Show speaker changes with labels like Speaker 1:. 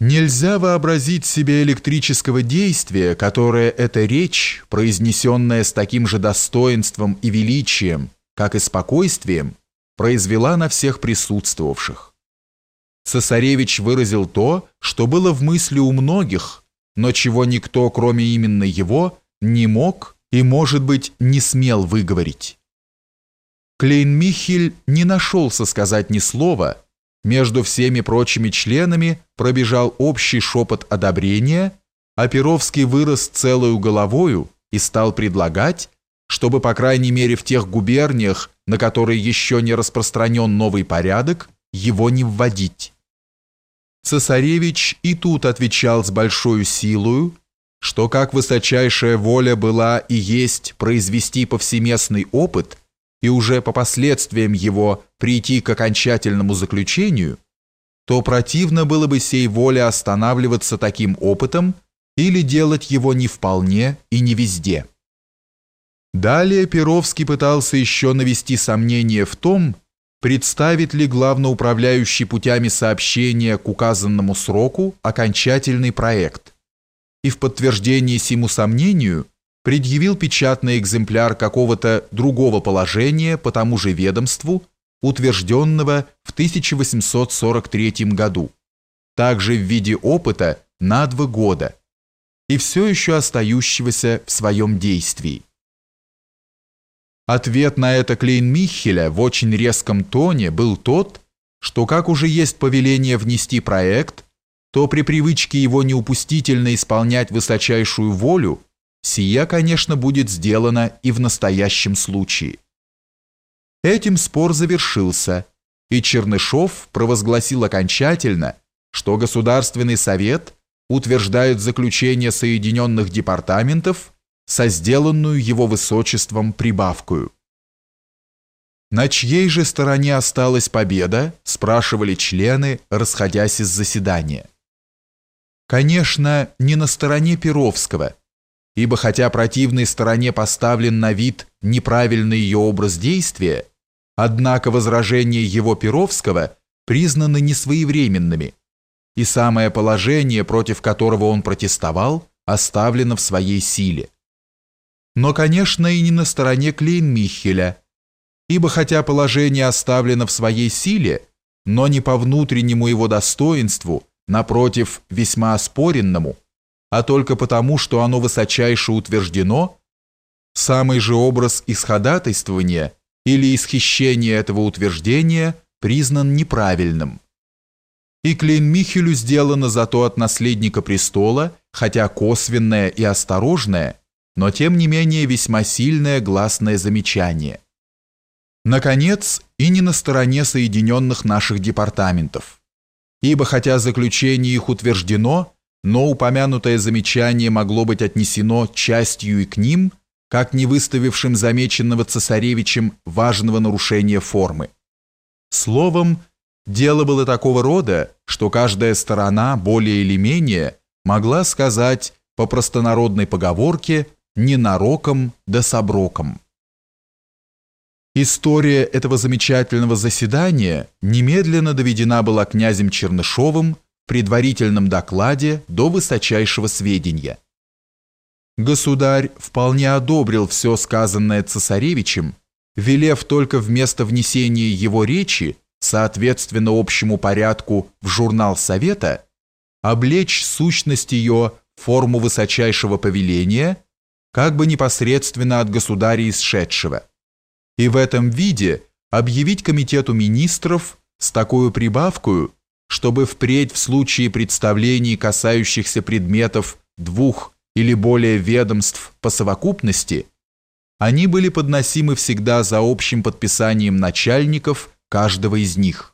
Speaker 1: Нельзя вообразить себе электрического действия, которое эта речь, произнесенная с таким же достоинством и величием, как и спокойствием, произвела на всех присутствовавших. Цесаревич выразил то, что было в мысли у многих, но чего никто, кроме именно его, не мог и, может быть, не смел выговорить. Клейн-Михель не нашелся сказать ни слова, между всеми прочими членами пробежал общий шепот одобрения, а Перовский вырос целую головою и стал предлагать, чтобы, по крайней мере, в тех губерниях, на которые еще не распространен новый порядок, его не вводить. Цесаревич и тут отвечал с большой силою, что как высочайшая воля была и есть произвести повсеместный опыт – и уже по последствиям его прийти к окончательному заключению, то противно было бы сей воле останавливаться таким опытом или делать его не вполне и не везде. Далее Перовский пытался еще навести сомнение в том, представит ли главноуправляющий путями сообщения к указанному сроку окончательный проект. И в подтверждение сему сомнению – предъявил печатный экземпляр какого-то другого положения по тому же ведомству, утвержденного в 1843 году, также в виде опыта на два года, и все еще остающегося в своем действии. Ответ на это Клейн-Михеля в очень резком тоне был тот, что как уже есть повеление внести проект, то при привычке его неупустительно исполнять высочайшую волю Сия, конечно, будет сделано и в настоящем случае. Этим спор завершился, и Чернышов провозгласил окончательно, что Государственный Совет утверждает заключение Соединенных Департаментов со сделанную его высочеством прибавкою. На чьей же стороне осталась победа, спрашивали члены, расходясь из заседания. Конечно, не на стороне Перовского – ибо хотя противной стороне поставлен на вид неправильный ее образ действия, однако возражения его Перовского признаны несвоевременными, и самое положение, против которого он протестовал, оставлено в своей силе. Но, конечно, и не на стороне Клейн-Михеля, ибо хотя положение оставлено в своей силе, но не по внутреннему его достоинству, напротив, весьма оспоренному – а только потому, что оно высочайше утверждено, самый же образ исходатайствования или исхищения этого утверждения признан неправильным. И Клейн-Михелю сделано зато от наследника престола, хотя косвенное и осторожное, но тем не менее весьма сильное гласное замечание. Наконец, и не на стороне Соединенных наших департаментов. Ибо хотя заключение их утверждено, но упомянутое замечание могло быть отнесено частью и к ним, как не выставившим замеченного цесаревичем важного нарушения формы. Словом, дело было такого рода, что каждая сторона более или менее могла сказать по простонародной поговорке «ненароком да соброком». История этого замечательного заседания немедленно доведена была князем Чернышовым предварительном докладе до высочайшего сведения. Государь вполне одобрил все сказанное цесаревичем, велев только вместо внесения его речи, соответственно общему порядку, в журнал Совета, облечь сущность ее в форму высочайшего повеления, как бы непосредственно от государя исшедшего, и в этом виде объявить комитету министров с такой прибавкой, чтобы впредь в случае представлений, касающихся предметов двух или более ведомств по совокупности, они были подносимы всегда за общим подписанием начальников каждого из них.